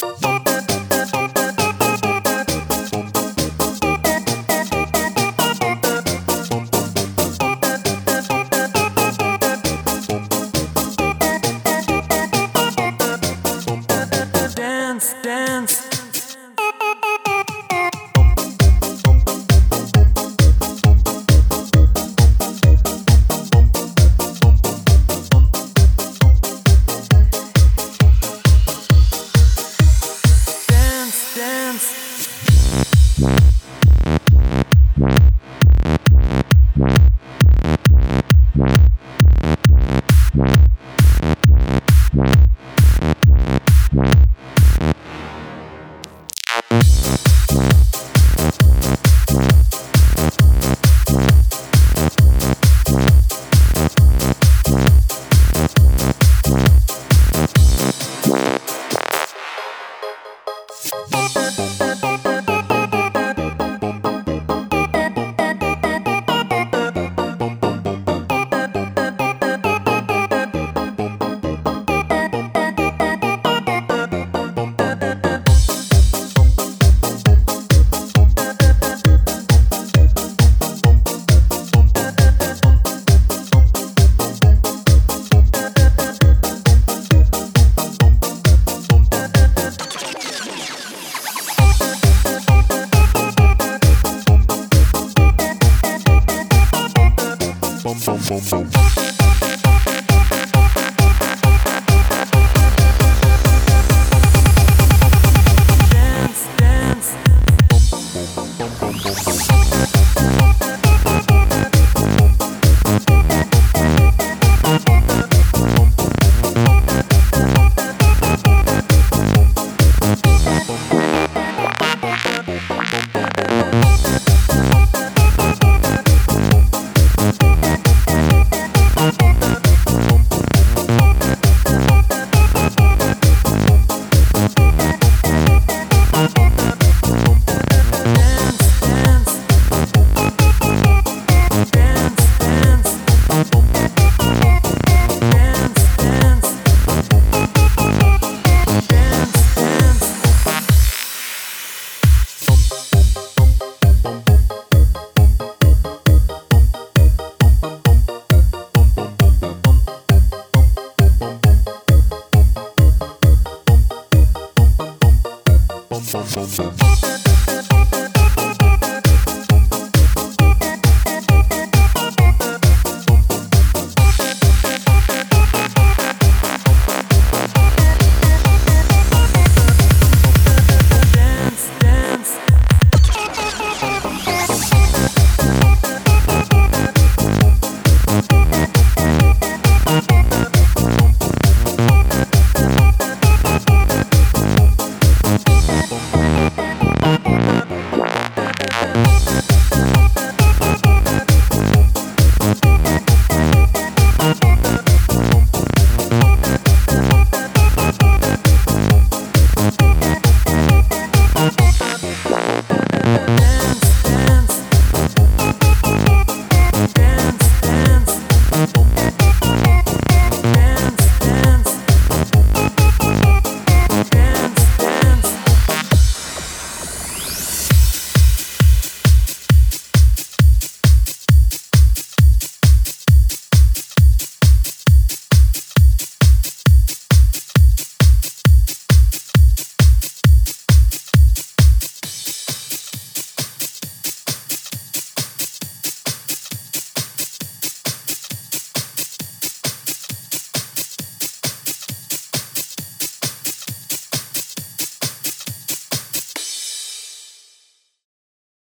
Bye. Boom, Dance, dance. Oh, bum bum